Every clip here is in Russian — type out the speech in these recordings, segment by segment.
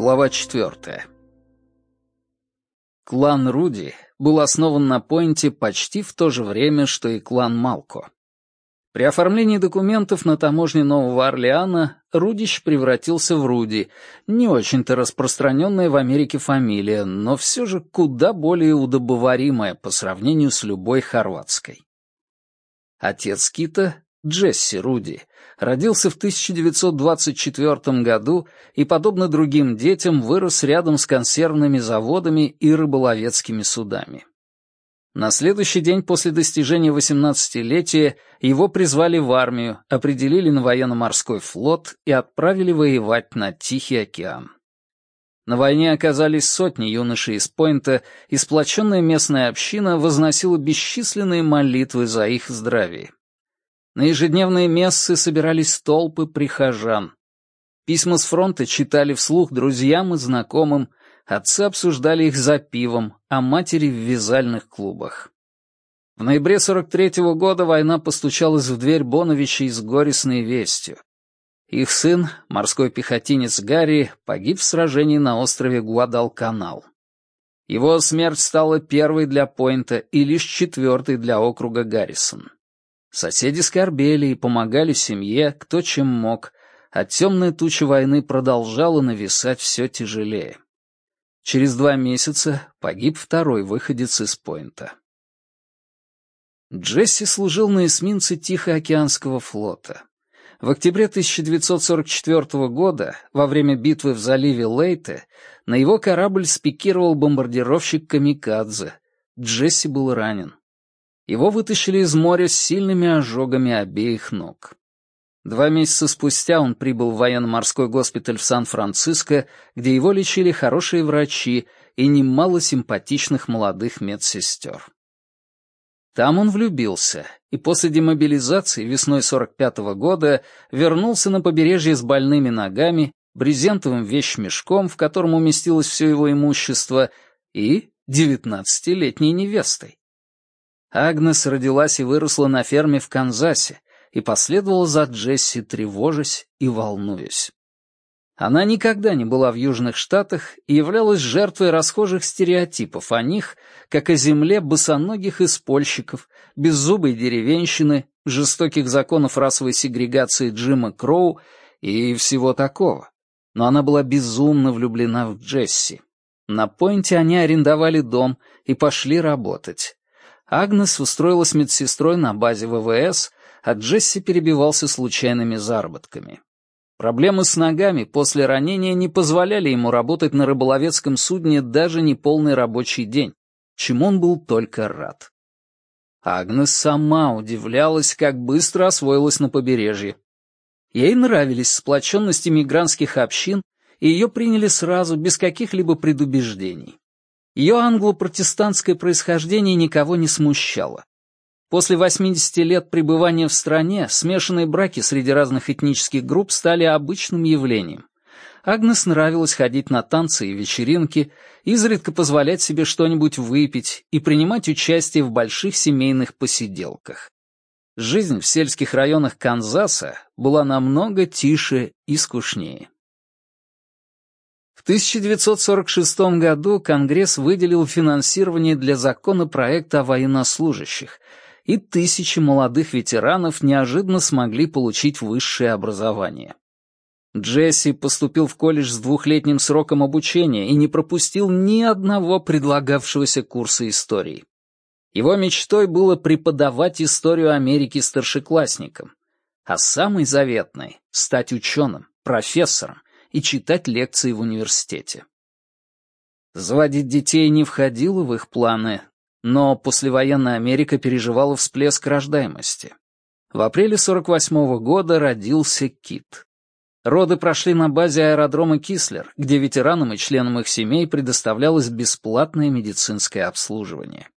Глава четвертая. Клан Руди был основан на Пойнте почти в то же время, что и клан Малко. При оформлении документов на таможне Нового Орлеана Рудищ превратился в Руди, не очень-то распространенная в Америке фамилия, но все же куда более удобоваримая по сравнению с любой хорватской. Отец Кита Джесси Руди, родился в 1924 году и, подобно другим детям, вырос рядом с консервными заводами и рыболовецкими судами. На следующий день после достижения 18-летия его призвали в армию, определили на военно-морской флот и отправили воевать на Тихий океан. На войне оказались сотни юношей из Пойнта, и сплоченная местная община возносила бесчисленные молитвы за их здравие. На ежедневные мессы собирались толпы прихожан. Письма с фронта читали вслух друзьям и знакомым, отцы обсуждали их за пивом, а матери в вязальных клубах. В ноябре 43-го года война постучалась в дверь Боновичей с горестной вестью. Их сын, морской пехотинец Гарри, погиб в сражении на острове Гуадалканал. Его смерть стала первой для Пойнта и лишь четвертой для округа Гаррисон. Соседи скорбели и помогали семье, кто чем мог, а темная туча войны продолжала нависать все тяжелее. Через два месяца погиб второй выходец из Пойнта. Джесси служил на эсминце Тихоокеанского флота. В октябре 1944 года, во время битвы в заливе Лейте, на его корабль спикировал бомбардировщик «Камикадзе». Джесси был ранен. Его вытащили из моря с сильными ожогами обеих ног. Два месяца спустя он прибыл в военно-морской госпиталь в Сан-Франциско, где его лечили хорошие врачи и немало симпатичных молодых медсестер. Там он влюбился, и после демобилизации весной 45 -го года вернулся на побережье с больными ногами, брезентовым вещмешком, в котором уместилось все его имущество, и девятнадцатилетней невестой. Агнес родилась и выросла на ферме в Канзасе и последовала за Джесси, тревожась и волнуясь. Она никогда не была в Южных Штатах и являлась жертвой расхожих стереотипов о них, как о земле босоногих испольщиков, беззубой деревенщины, жестоких законов расовой сегрегации Джима Кроу и всего такого. Но она была безумно влюблена в Джесси. На Пойнте они арендовали дом и пошли работать. Агнес устроилась медсестрой на базе ВВС, а Джесси перебивался случайными заработками. Проблемы с ногами после ранения не позволяли ему работать на рыболовецком судне даже не полный рабочий день, чему он был только рад. Агнес сама удивлялась, как быстро освоилась на побережье. Ей нравились сплоченность иммигрантских общин, и ее приняли сразу, без каких-либо предубеждений. Ее англо-протестантское происхождение никого не смущало. После 80 лет пребывания в стране смешанные браки среди разных этнических групп стали обычным явлением. Агнес нравилось ходить на танцы и вечеринки, изредка позволять себе что-нибудь выпить и принимать участие в больших семейных посиделках. Жизнь в сельских районах Канзаса была намного тише и скучнее. В 1946 году Конгресс выделил финансирование для законопроекта о военнослужащих, и тысячи молодых ветеранов неожиданно смогли получить высшее образование. Джесси поступил в колледж с двухлетним сроком обучения и не пропустил ни одного предлагавшегося курса истории. Его мечтой было преподавать историю Америки старшеклассникам, а самой заветной — стать ученым, профессором, и читать лекции в университете. Заводить детей не входило в их планы, но послевоенная Америка переживала всплеск рождаемости. В апреле 48 -го года родился Кит. Роды прошли на базе аэродрома Кислер, где ветеранам и членам их семей предоставлялось бесплатное медицинское обслуживание.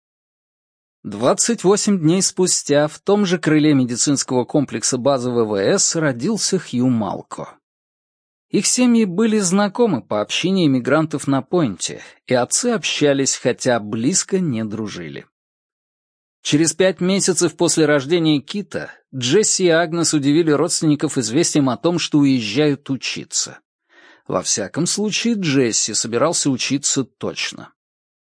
28 дней спустя в том же крыле медицинского комплекса базы ВВС родился Хью Малко. Их семьи были знакомы по общению иммигрантов на Пойнте, и отцы общались, хотя близко не дружили. Через пять месяцев после рождения Кита Джесси и Агнес удивили родственников известием о том, что уезжают учиться. Во всяком случае, Джесси собирался учиться точно.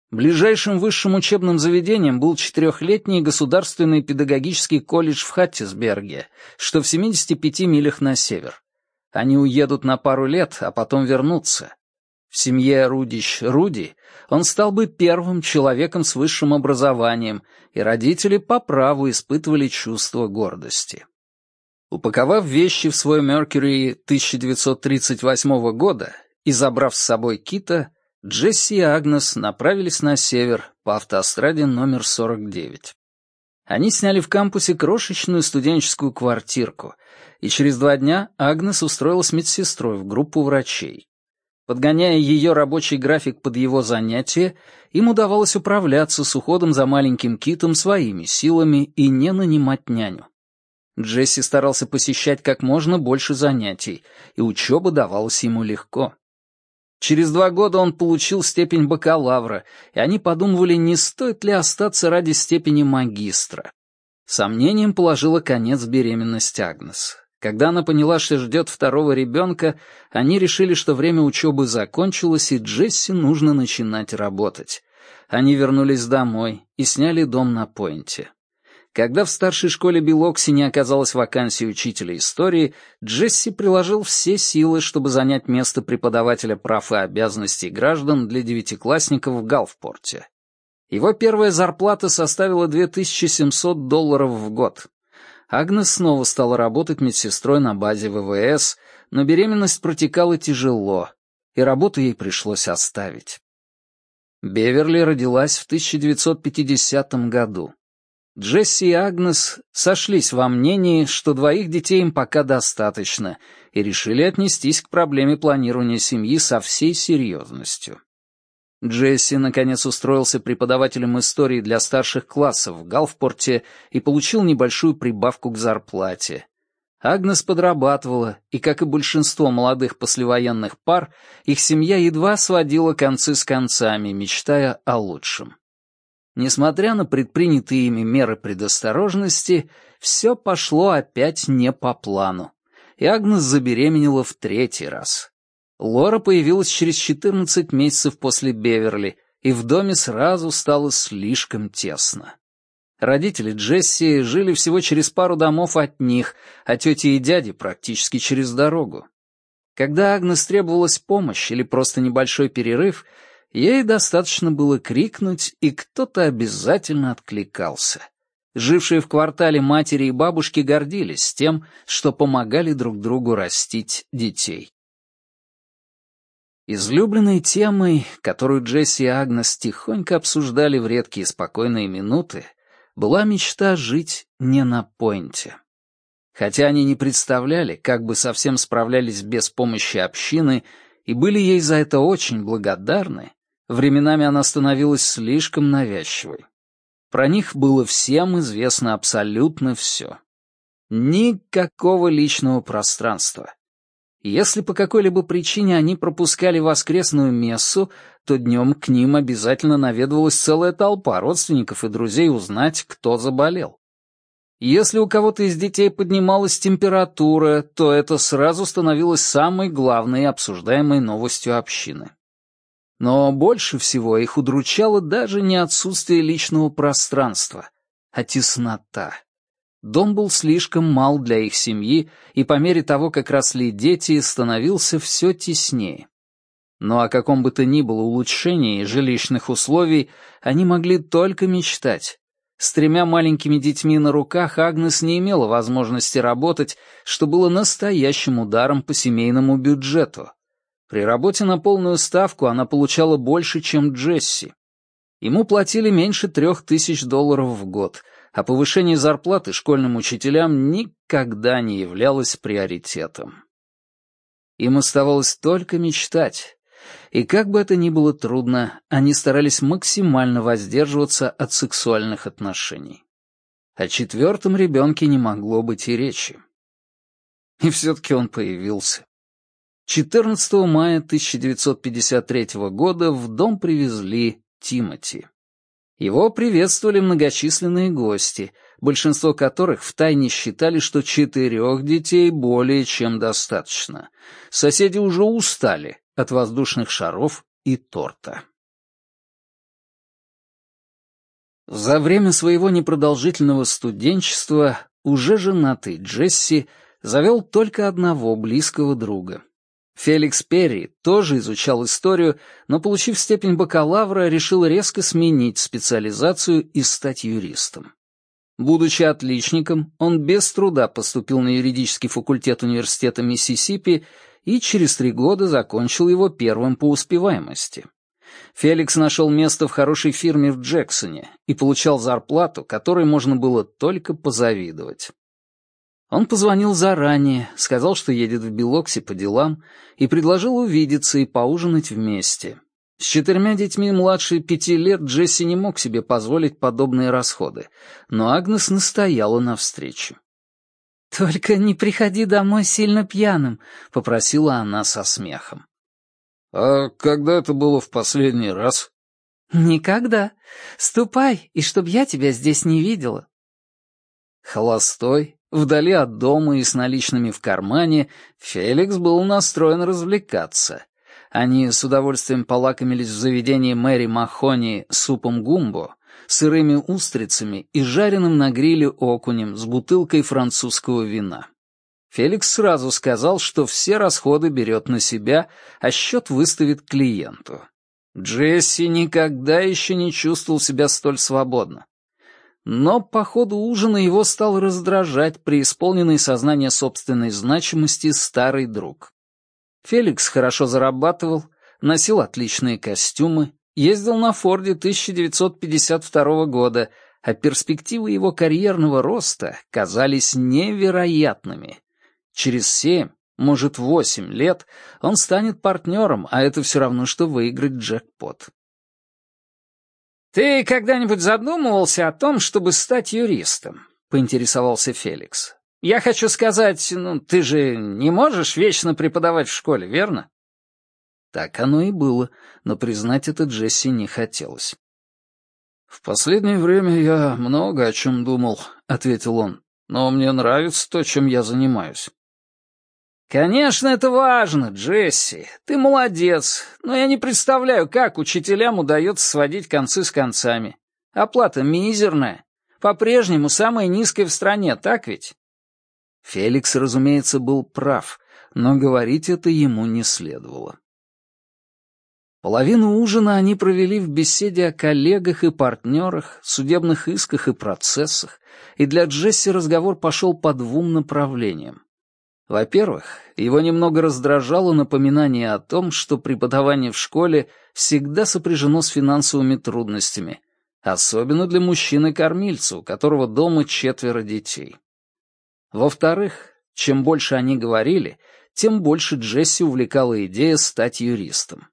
Ближайшим высшим учебным заведением был четырехлетний государственный педагогический колледж в Хаттисберге, что в 75 милях на север. Они уедут на пару лет, а потом вернутся. В семье Рудич-Руди он стал бы первым человеком с высшим образованием, и родители по праву испытывали чувство гордости. Упаковав вещи в свой Меркьюри 1938 года и забрав с собой Кита, Джесси и Агнес направились на север по автостраде номер 49. Они сняли в кампусе крошечную студенческую квартирку, и через два дня Агнес устроилась медсестрой в группу врачей. Подгоняя ее рабочий график под его занятия, им удавалось управляться с уходом за маленьким китом своими силами и не нанимать няню. Джесси старался посещать как можно больше занятий, и учеба давалась ему легко. Через два года он получил степень бакалавра, и они подумывали, не стоит ли остаться ради степени магистра. Сомнением положила конец беременность Агнес. Когда она поняла, что ждет второго ребенка, они решили, что время учебы закончилось, и Джесси нужно начинать работать. Они вернулись домой и сняли дом на Пойнте. Когда в старшей школе Белокси не оказалось вакансии учителя истории, Джесси приложил все силы, чтобы занять место преподавателя прав и обязанностей граждан для девятиклассников в Галфпорте. Его первая зарплата составила 2700 долларов в год. Агнес снова стала работать медсестрой на базе ВВС, но беременность протекала тяжело, и работу ей пришлось оставить. Беверли родилась в 1950 году. Джесси и Агнес сошлись во мнении, что двоих детей им пока достаточно, и решили отнестись к проблеме планирования семьи со всей серьезностью. Джесси, наконец, устроился преподавателем истории для старших классов в Галфпорте и получил небольшую прибавку к зарплате. Агнес подрабатывала, и, как и большинство молодых послевоенных пар, их семья едва сводила концы с концами, мечтая о лучшем. Несмотря на предпринятые ими меры предосторожности, все пошло опять не по плану. И Агнес забеременела в третий раз. Лора появилась через 14 месяцев после Беверли, и в доме сразу стало слишком тесно. Родители Джесси жили всего через пару домов от них, а тети и дяди практически через дорогу. Когда Агнес требовалась помощь или просто небольшой перерыв, Ей достаточно было крикнуть, и кто-то обязательно откликался. Жившие в квартале матери и бабушки гордились тем, что помогали друг другу растить детей. Излюбленной темой, которую Джесси и Агнес тихонько обсуждали в редкие спокойные минуты, была мечта жить не на пойнте. Хотя они не представляли, как бы совсем справлялись без помощи общины и были ей за это очень благодарны, Временами она становилась слишком навязчивой. Про них было всем известно абсолютно все. Никакого личного пространства. Если по какой-либо причине они пропускали воскресную мессу, то днем к ним обязательно наведывалась целая толпа родственников и друзей узнать, кто заболел. Если у кого-то из детей поднималась температура, то это сразу становилось самой главной обсуждаемой новостью общины. Но больше всего их удручало даже не отсутствие личного пространства, а теснота. Дом был слишком мал для их семьи, и по мере того, как росли дети, становился все теснее. Но о каком бы то ни было улучшении жилищных условий они могли только мечтать. С тремя маленькими детьми на руках Агнес не имела возможности работать, что было настоящим ударом по семейному бюджету. При работе на полную ставку она получала больше, чем Джесси. Ему платили меньше трех тысяч долларов в год, а повышение зарплаты школьным учителям никогда не являлось приоритетом. Им оставалось только мечтать. И как бы это ни было трудно, они старались максимально воздерживаться от сексуальных отношений. О четвертом ребенке не могло быть и речи. И все-таки он появился. 14 мая 1953 года в дом привезли Тимоти. Его приветствовали многочисленные гости, большинство которых втайне считали, что четырех детей более чем достаточно. Соседи уже устали от воздушных шаров и торта. За время своего непродолжительного студенчества уже женатый Джесси завел только одного близкого друга. Феликс Перри тоже изучал историю, но, получив степень бакалавра, решил резко сменить специализацию и стать юристом. Будучи отличником, он без труда поступил на юридический факультет университета Миссисипи и через три года закончил его первым по успеваемости. Феликс нашел место в хорошей фирме в Джексоне и получал зарплату, которой можно было только позавидовать. Он позвонил заранее, сказал, что едет в Белокси по делам, и предложил увидеться и поужинать вместе. С четырьмя детьми младше пяти лет Джесси не мог себе позволить подобные расходы, но Агнес настояла на встрече. «Только не приходи домой сильно пьяным», — попросила она со смехом. «А когда это было в последний раз?» «Никогда. Ступай, и чтоб я тебя здесь не видела». Холостой, вдали от дома и с наличными в кармане, Феликс был настроен развлекаться. Они с удовольствием полакомились в заведении Мэри Махони супом гумбо, сырыми устрицами и жареным на гриле окунем с бутылкой французского вина. Феликс сразу сказал, что все расходы берет на себя, а счет выставит клиенту. Джесси никогда еще не чувствовал себя столь свободно. Но по ходу ужина его стал раздражать преисполненный сознание собственной значимости старый друг. Феликс хорошо зарабатывал, носил отличные костюмы, ездил на Форде 1952 года, а перспективы его карьерного роста казались невероятными. Через семь, может, восемь лет он станет партнером, а это все равно, что выиграть джекпот. «Ты когда-нибудь задумывался о том, чтобы стать юристом?» — поинтересовался Феликс. «Я хочу сказать, ну, ты же не можешь вечно преподавать в школе, верно?» Так оно и было, но признать это Джесси не хотелось. «В последнее время я много о чем думал», — ответил он. «Но мне нравится то, чем я занимаюсь. «Конечно, это важно, Джесси. Ты молодец, но я не представляю, как учителям удается сводить концы с концами. Оплата мизерная. По-прежнему самая низкая в стране, так ведь?» Феликс, разумеется, был прав, но говорить это ему не следовало. Половину ужина они провели в беседе о коллегах и партнерах, судебных исках и процессах, и для Джесси разговор пошел по двум направлениям. Во-первых, его немного раздражало напоминание о том, что преподавание в школе всегда сопряжено с финансовыми трудностями, особенно для мужчины-кормильца, у которого дома четверо детей. Во-вторых, чем больше они говорили, тем больше Джесси увлекала идея стать юристом.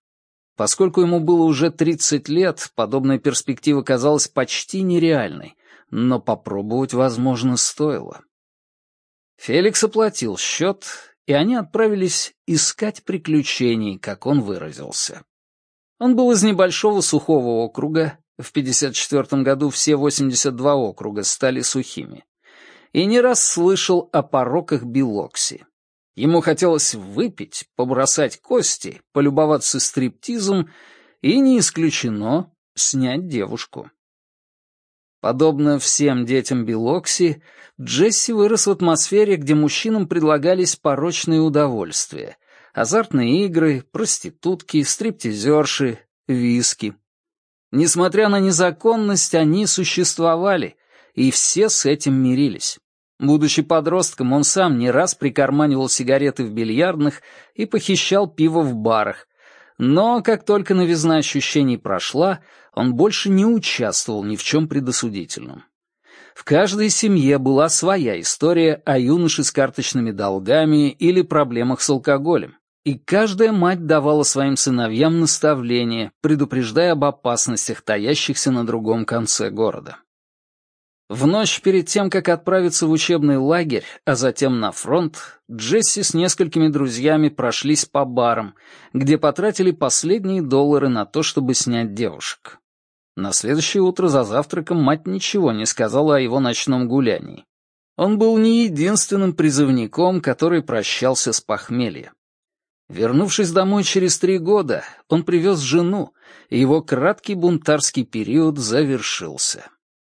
Поскольку ему было уже 30 лет, подобная перспектива казалась почти нереальной, но попробовать, возможно, стоило. Феликс оплатил счет, и они отправились искать приключений, как он выразился. Он был из небольшого сухого округа, в 54 году все 82 округа стали сухими, и не раз слышал о пороках Билокси. Ему хотелось выпить, побросать кости, полюбоваться стриптизом и, не исключено, снять девушку. Подобно всем детям Билокси, Джесси вырос в атмосфере, где мужчинам предлагались порочные удовольствия. Азартные игры, проститутки, стриптизерши, виски. Несмотря на незаконность, они существовали, и все с этим мирились. Будучи подростком, он сам не раз прикарманивал сигареты в бильярдных и похищал пиво в барах, но как только новизна ощущений прошла, он больше не участвовал ни в чем предосудительном. В каждой семье была своя история о юноше с карточными долгами или проблемах с алкоголем, и каждая мать давала своим сыновьям наставления, предупреждая об опасностях, таящихся на другом конце города. В ночь перед тем, как отправиться в учебный лагерь, а затем на фронт, Джесси с несколькими друзьями прошлись по барам, где потратили последние доллары на то, чтобы снять девушек. На следующее утро за завтраком мать ничего не сказала о его ночном гулянии. Он был не единственным призывником, который прощался с похмелья. Вернувшись домой через три года, он привез жену, и его краткий бунтарский период завершился.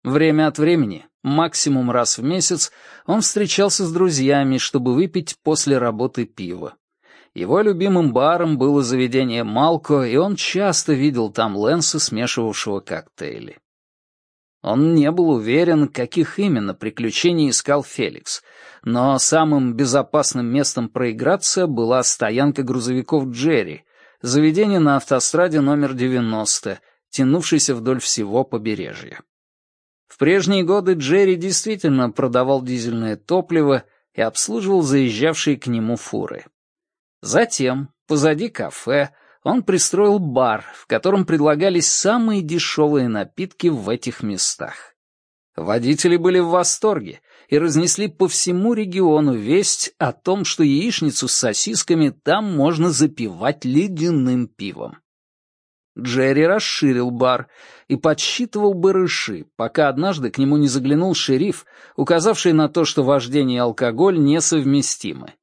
Время от времени, максимум раз в месяц, он встречался с друзьями, чтобы выпить после работы пиво. Его любимым баром было заведение Малко, и он часто видел там Лэнса, смешивавшего коктейли. Он не был уверен, каких именно приключений искал Феликс, но самым безопасным местом проиграться была стоянка грузовиков Джерри, заведение на автостраде номер 90, тянувшейся вдоль всего побережья. В прежние годы Джерри действительно продавал дизельное топливо и обслуживал заезжавшие к нему фуры. Затем, позади кафе, он пристроил бар, в котором предлагались самые дешевые напитки в этих местах. Водители были в восторге и разнесли по всему региону весть о том, что яичницу с сосисками там можно запивать ледяным пивом. Джерри расширил бар и подсчитывал барыши, пока однажды к нему не заглянул шериф, указавший на то, что вождение и алкоголь несовместимы.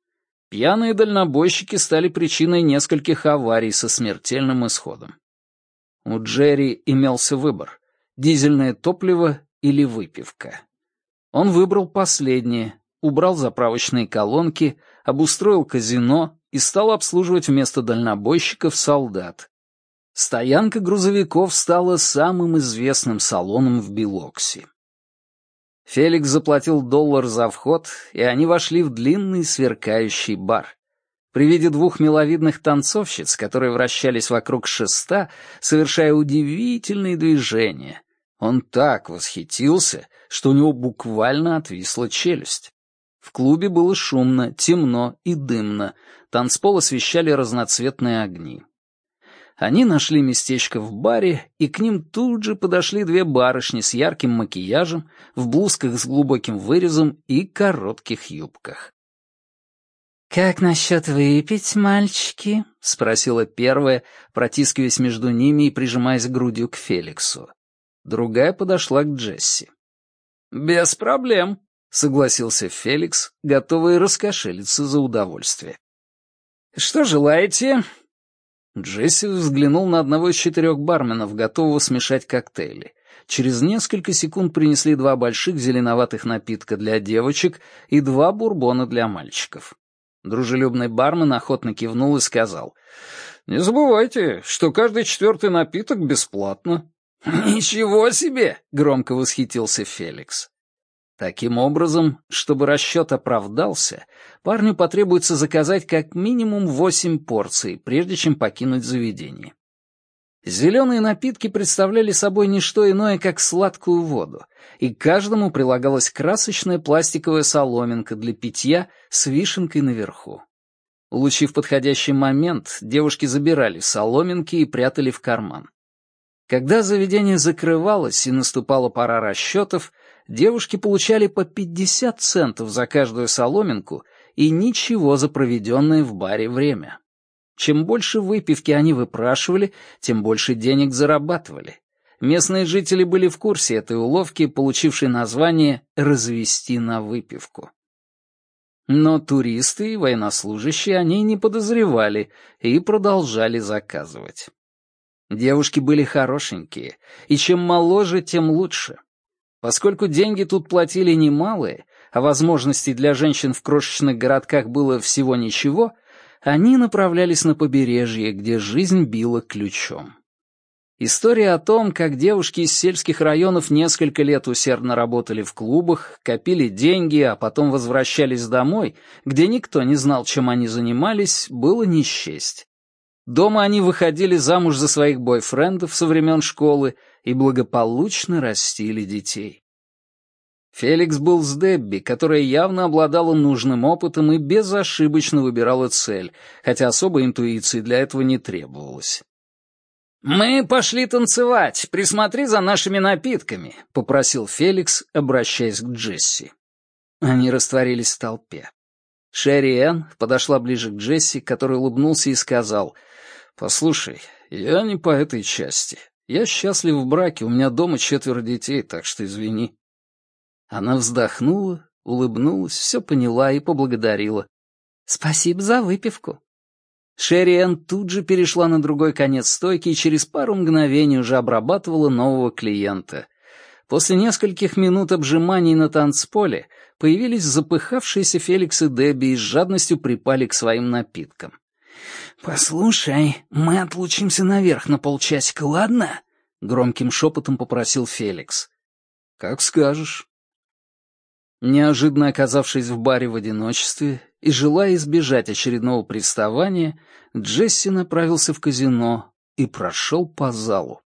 Пьяные дальнобойщики стали причиной нескольких аварий со смертельным исходом. У Джерри имелся выбор — дизельное топливо или выпивка. Он выбрал последнее, убрал заправочные колонки, обустроил казино и стал обслуживать вместо дальнобойщиков солдат. Стоянка грузовиков стала самым известным салоном в Белокси. Феликс заплатил доллар за вход, и они вошли в длинный сверкающий бар. При виде двух миловидных танцовщиц, которые вращались вокруг шеста, совершая удивительные движения, он так восхитился, что у него буквально отвисла челюсть. В клубе было шумно, темно и дымно, танцпол освещали разноцветные огни. Они нашли местечко в баре, и к ним тут же подошли две барышни с ярким макияжем, в блузках с глубоким вырезом и коротких юбках. «Как насчет выпить, мальчики?» — спросила первая, протискиваясь между ними и прижимаясь грудью к Феликсу. Другая подошла к Джесси. «Без проблем», — согласился Феликс, готовый раскошелиться за удовольствие. «Что желаете?» Джесси взглянул на одного из четырех барменов, готового смешать коктейли. Через несколько секунд принесли два больших зеленоватых напитка для девочек и два бурбона для мальчиков. Дружелюбный бармен охотно кивнул и сказал, «Не забывайте, что каждый четвертый напиток бесплатно». «Ничего себе!» — громко восхитился Феликс. Таким образом, чтобы расчет оправдался, парню потребуется заказать как минимум восемь порций, прежде чем покинуть заведение. Зеленые напитки представляли собой не что иное, как сладкую воду, и каждому прилагалась красочная пластиковая соломинка для питья с вишенкой наверху. Улучив подходящий момент, девушки забирали соломинки и прятали в карман. Когда заведение закрывалось и наступала пора расчетов, девушки получали по 50 центов за каждую соломинку и ничего за проведенное в баре время. Чем больше выпивки они выпрашивали, тем больше денег зарабатывали. Местные жители были в курсе этой уловки, получившей название «развести на выпивку». Но туристы и военнослужащие они не подозревали и продолжали заказывать. Девушки были хорошенькие, и чем моложе, тем лучше. Поскольку деньги тут платили немалые, а возможностей для женщин в крошечных городках было всего ничего, они направлялись на побережье, где жизнь била ключом. История о том, как девушки из сельских районов несколько лет усердно работали в клубах, копили деньги, а потом возвращались домой, где никто не знал, чем они занимались, было не счесть. Дома они выходили замуж за своих бойфрендов со времен школы и благополучно растили детей. Феликс был с Дебби, которая явно обладала нужным опытом и безошибочно выбирала цель, хотя особой интуиции для этого не требовалось. «Мы пошли танцевать, присмотри за нашими напитками», — попросил Феликс, обращаясь к Джесси. Они растворились в толпе. Шерри Энн подошла ближе к Джесси, который улыбнулся и сказал, «Послушай, я не по этой части. Я счастлив в браке, у меня дома четверо детей, так что извини». Она вздохнула, улыбнулась, все поняла и поблагодарила. «Спасибо за выпивку». Шерри Энн тут же перешла на другой конец стойки и через пару мгновений уже обрабатывала нового клиента. После нескольких минут обжиманий на танцполе появились запыхавшиеся Феликс и Дебби и с жадностью припали к своим напиткам. «Послушай, мы отлучимся наверх на полчасика, ладно?» — громким шепотом попросил Феликс. «Как скажешь». Неожиданно оказавшись в баре в одиночестве и желая избежать очередного приставания, Джесси направился в казино и прошел по залу.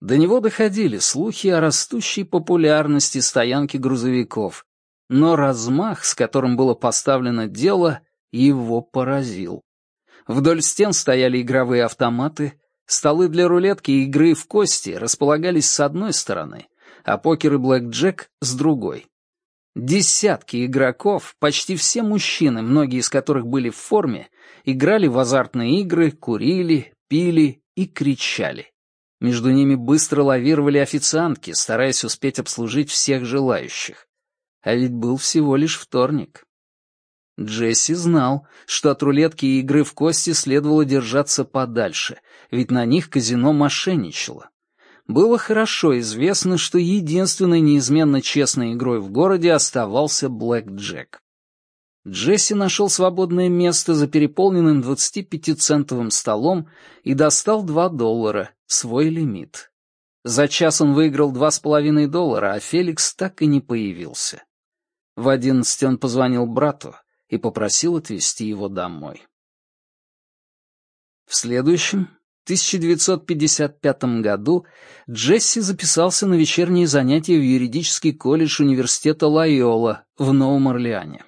До него доходили слухи о растущей популярности стоянки грузовиков, но размах, с которым было поставлено дело, его поразил. Вдоль стен стояли игровые автоматы, столы для рулетки и игры в кости располагались с одной стороны, а покер и блэкджек — с другой. Десятки игроков, почти все мужчины, многие из которых были в форме, играли в азартные игры, курили, пили и кричали. Между ними быстро лавировали официантки, стараясь успеть обслужить всех желающих. А ведь был всего лишь вторник. Джесси знал, что от рулетки и игры в кости следовало держаться подальше, ведь на них казино мошенничало. Было хорошо известно, что единственной неизменно честной игрой в городе оставался Блэк Джек. Джесси нашел свободное место за переполненным 25-центовым столом и достал 2 доллара, свой лимит. За час он выиграл 2,5 доллара, а Феликс так и не появился. В одиннадцать он позвонил брату, и попросил отвезти его домой. В следующем, 1955 году, Джесси записался на вечерние занятия в юридический колледж университета Лайола в Новом Орлеане.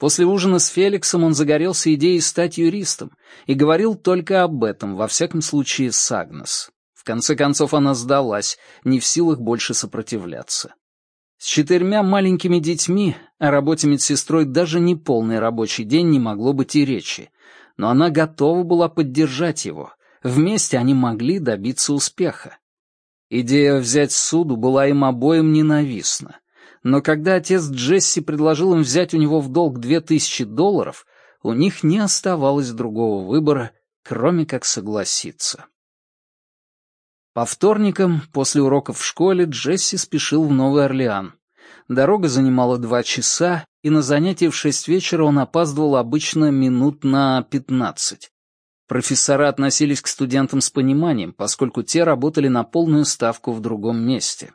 После ужина с Феликсом он загорелся идеей стать юристом и говорил только об этом, во всяком случае с Агнес. В конце концов она сдалась, не в силах больше сопротивляться. С четырьмя маленькими детьми о работе медсестрой даже не полный рабочий день не могло быть и речи, но она готова была поддержать его. Вместе они могли добиться успеха. Идея взять суду была им обоим ненавистна. Но когда отец Джесси предложил им взять у него в долг две тысячи долларов, у них не оставалось другого выбора, кроме как согласиться. По вторникам, после уроков в школе, Джесси спешил в Новый Орлеан. Дорога занимала два часа, и на занятия в шесть вечера он опаздывал обычно минут на пятнадцать. Профессора относились к студентам с пониманием, поскольку те работали на полную ставку в другом месте.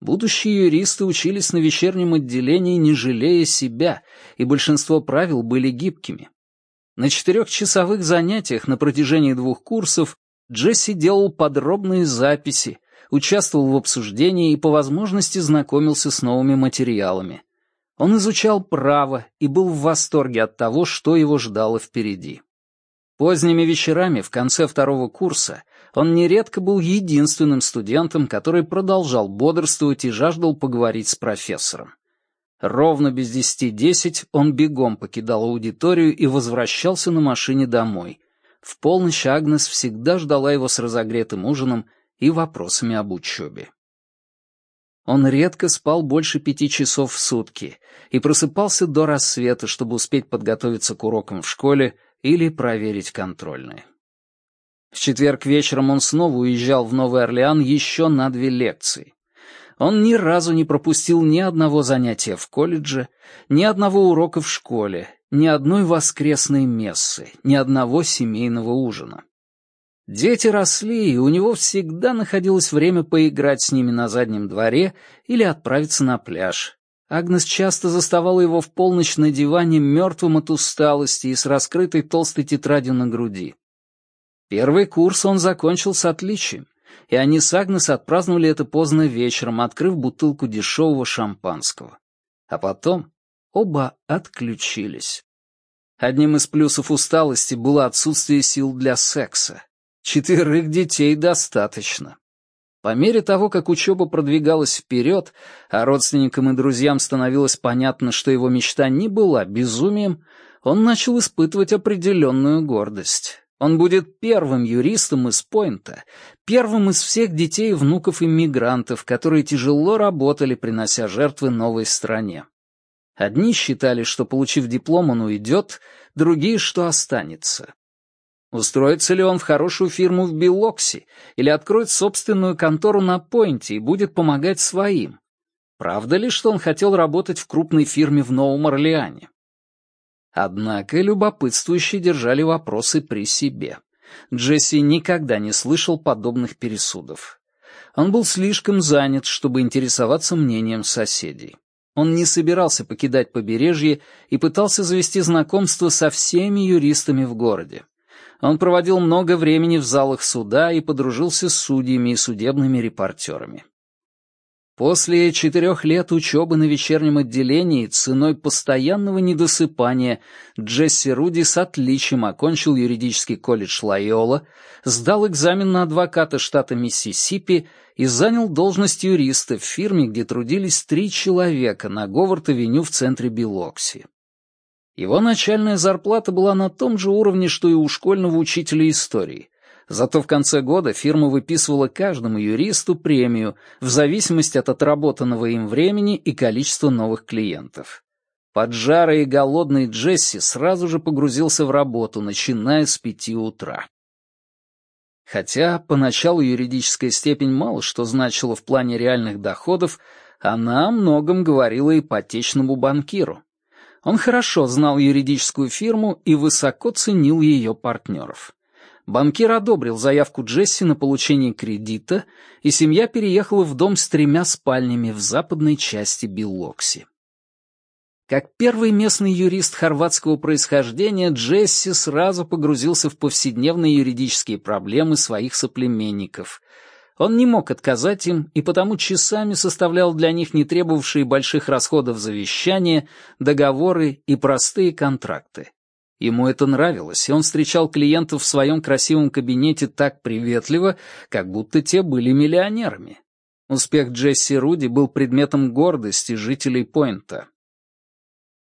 Будущие юристы учились на вечернем отделении, не жалея себя, и большинство правил были гибкими. На четырехчасовых занятиях на протяжении двух курсов Джесси делал подробные записи, участвовал в обсуждении и по возможности знакомился с новыми материалами. Он изучал право и был в восторге от того, что его ждало впереди. Поздними вечерами в конце второго курса он нередко был единственным студентом, который продолжал бодрствовать и жаждал поговорить с профессором. Ровно без десяти десять он бегом покидал аудиторию и возвращался на машине домой, в полночь Агнес всегда ждала его с разогретым ужином и вопросами об учебе. Он редко спал больше пяти часов в сутки и просыпался до рассвета, чтобы успеть подготовиться к урокам в школе или проверить контрольные. В четверг вечером он снова уезжал в Новый Орлеан еще на две лекции. Он ни разу не пропустил ни одного занятия в колледже, ни одного урока в школе ни одной воскресной мессы, ни одного семейного ужина. Дети росли, и у него всегда находилось время поиграть с ними на заднем дворе или отправиться на пляж. Агнес часто заставала его в полночь на диване мертвым от усталости и с раскрытой толстой тетрадью на груди. Первый курс он закончил с отличием, и они с Агнес отпраздновали это поздно вечером, открыв бутылку дешевого шампанского. А потом Оба отключились. Одним из плюсов усталости было отсутствие сил для секса. Четверых детей достаточно. По мере того, как учеба продвигалась вперед, а родственникам и друзьям становилось понятно, что его мечта не была безумием, он начал испытывать определенную гордость. Он будет первым юристом из Пойнта, первым из всех детей и внуков иммигрантов, которые тяжело работали, принося жертвы новой стране. Одни считали, что, получив диплом, он уйдет, другие, что останется. Устроится ли он в хорошую фирму в Билокси или откроет собственную контору на Пойнте и будет помогать своим? Правда ли, что он хотел работать в крупной фирме в Новом Орлеане? Однако любопытствующие держали вопросы при себе. Джесси никогда не слышал подобных пересудов. Он был слишком занят, чтобы интересоваться мнением соседей. Он не собирался покидать побережье и пытался завести знакомство со всеми юристами в городе. Он проводил много времени в залах суда и подружился с судьями и судебными репортерами. После четырех лет учебы на вечернем отделении ценой постоянного недосыпания Джесси Руди с отличием окончил юридический колледж Лайола, сдал экзамен на адвоката штата Миссисипи и занял должность юриста в фирме, где трудились три человека на Говард-авеню в центре Билокси. Его начальная зарплата была на том же уровне, что и у школьного учителя истории — Зато в конце года фирма выписывала каждому юристу премию в зависимости от отработанного им времени и количества новых клиентов. Поджарый и голодный Джесси сразу же погрузился в работу, начиная с пяти утра. Хотя поначалу юридическая степень мало что значила в плане реальных доходов, она о многом говорила ипотечному банкиру. Он хорошо знал юридическую фирму и высоко ценил ее партнеров. Банкир одобрил заявку Джесси на получение кредита, и семья переехала в дом с тремя спальнями в западной части Биллокси. Как первый местный юрист хорватского происхождения, Джесси сразу погрузился в повседневные юридические проблемы своих соплеменников. Он не мог отказать им, и потому часами составлял для них не требовавшие больших расходов завещания, договоры и простые контракты. Ему это нравилось, и он встречал клиентов в своем красивом кабинете так приветливо, как будто те были миллионерами. Успех Джесси Руди был предметом гордости жителей Пойнта.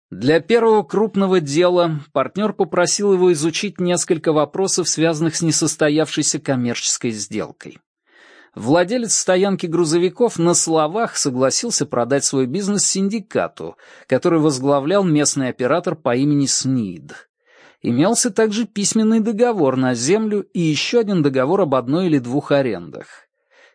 Для первого крупного дела партнер попросил его изучить несколько вопросов, связанных с несостоявшейся коммерческой сделкой. Владелец стоянки грузовиков на словах согласился продать свой бизнес синдикату, который возглавлял местный оператор по имени Снид. Имелся также письменный договор на землю и еще один договор об одной или двух арендах.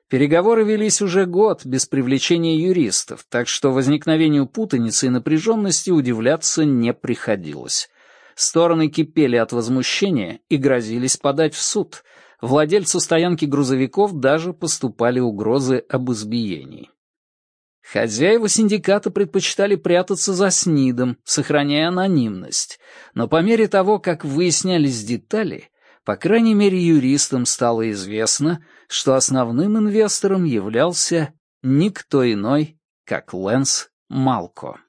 Переговоры велись уже год без привлечения юристов, так что возникновению путаницы и напряженности удивляться не приходилось. Стороны кипели от возмущения и грозились подать в суд. Владельцу стоянки грузовиков даже поступали угрозы об избиении. Хозяева синдиката предпочитали прятаться за СНИДом, сохраняя анонимность, но по мере того, как выяснялись детали, по крайней мере юристам стало известно, что основным инвестором являлся никто иной, как Лэнс Малко.